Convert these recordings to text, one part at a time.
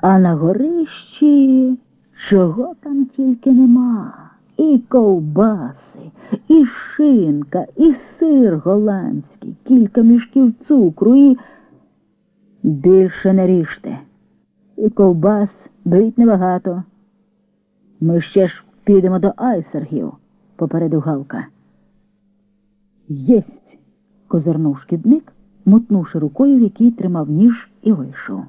А на горищі чого там тільки нема. І ковбаси, і шинка, і сир голландський, кілька мішків цукру і більше не ріжте. І ковбас беріть небагато. Ми ще ж підемо до айсергів, попередив Галка. Єсть. козирнув шкідник, мотнувши рукою, в якій тримав ніж, і вийшов.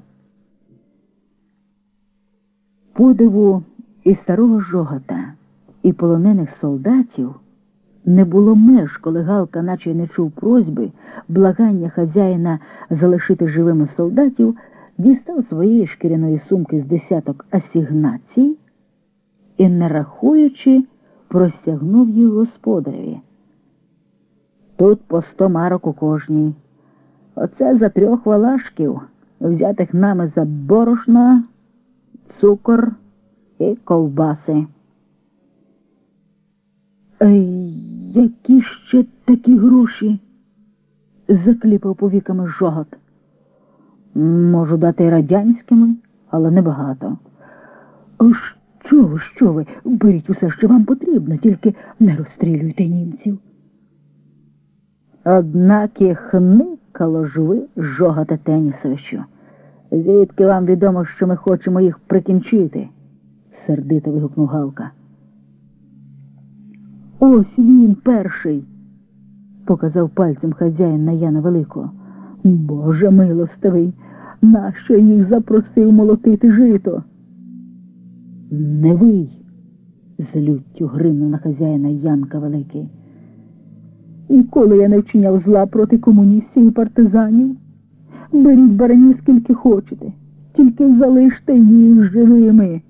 Подиву і старого жогота, і полонених солдатів не було меж, коли Галка, наче не чув просьби, благання хазяїна залишити живими солдатів, дістав своєї шкіряної сумки з десяток асігнацій і, не рахуючи, простягнув їх господареві. Тут по сто марок у кожній. Оце за трьох валашків, взятих нами за борошно, цукор і ковбаси. Ей, які ще такі гроші? закліпав повіками жогот. Можу дати радянськими, але небагато. Що ви, що ви? Беріть усе, що вам потрібно, тільки не розстрілюйте німців. Однак і хникало ж ви, жогате Тенісовичу. Звідки вам відомо, що ми хочемо їх прикінчити? сердито вигукнув Галка. Ось він перший, показав пальцем хазяїн на Яна Великого. Боже милостивий, нащо їх запросив молотити жито? Не вий, з люттю гримнув на хазяїна Янка Великий. І коли я не вчиняв зла проти комуністів і партизанів, беріть баранів скільки хочете, тільки залиште їх живими,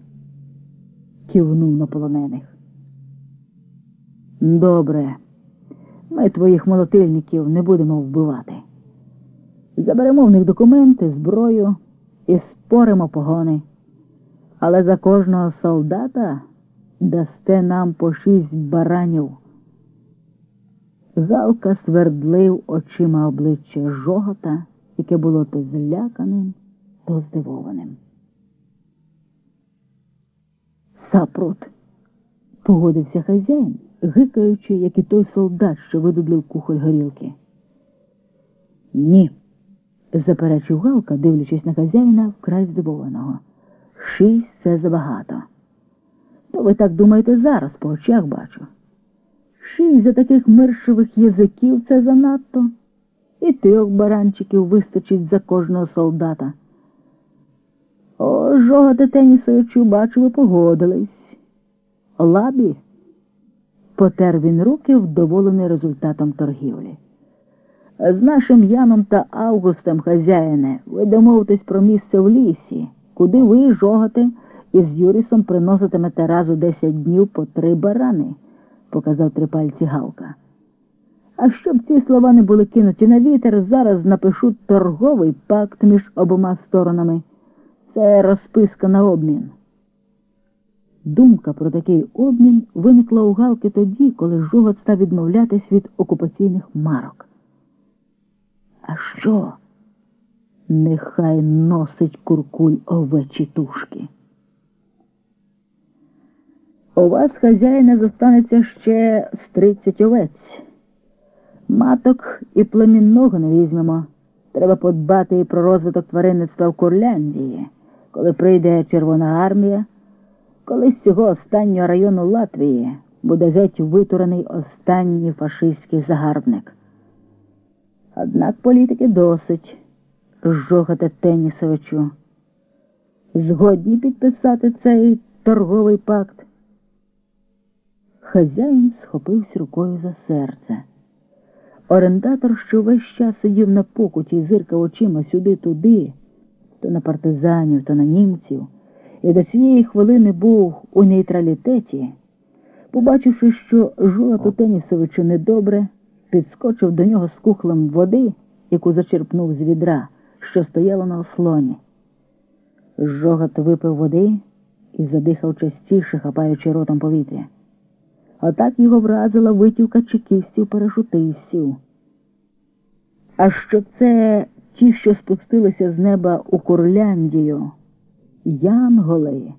кивнув на полонених. Добре, ми твоїх молотильників не будемо вбивати. Заберемо в них документи, зброю і споримо погони. Але за кожного солдата дасте нам по шість баранів. Залка свердлив очима обличчя жогота, яке було то зляканим, то здивованим. Сапрут, погодився хазяїн, гикаючи, як і той солдат, що видублив кухоль горілки. Ні, заперечив Галка, дивлячись на хазяїна вкрай здивованого. Шість це забагато. То ви так думаєте зараз, по очах бачу. Шість за таких миршових язиків це занадто. І трьох баранчиків вистачить за кожного солдата. О, жоготе Тенісовичу, бачу, ви погодились. Лабі, потер він руки, вдоволений результатом торгівлі. З нашим Яном та Августом, хазяїне, ви домовитесь про місце в лісі, куди ви жоготе і з Юрісом приноситимете раз у десять днів по три барани, показав три пальці Галка. А щоб ці слова не були кинуті на вітер, зараз напишу торговий пакт між обома сторонами. Це розписка на обмін. Думка про такий обмін виникла у Галки тоді, коли жогот став відмовлятись від окупаційних марок. А що? Нехай носить куркуль овечі тушки. У вас, хазяїна, зостанеться ще з тридцять овець. Маток і племінного не візьмемо. Треба подбати і про розвиток тваринництва в Курляндії, коли прийде Червона армія, коли з цього останнього району Латвії буде геть витурений останній фашистський загарбник. Однак політики досить, жогате Тенісовичу. Згодні підписати цей торговий пакт. Хазяїн схопився рукою за серце. Орендатор, що весь час сидів на покуті і зиркав очима сюди-туди, то на партизанів, то на німців, і до цієї хвилини був у нейтралітеті, побачивши, що жолоту Тенісовичу недобре, підскочив до нього з кухлем води, яку зачерпнув з відра, що стояло на ослоні. Жогат випив води і задихав частіше, хапаючи ротом повітря. Отак його вразила витівка чекістів парашутистів. А що це ті, що спустилися з неба у Курляндію, Янголи.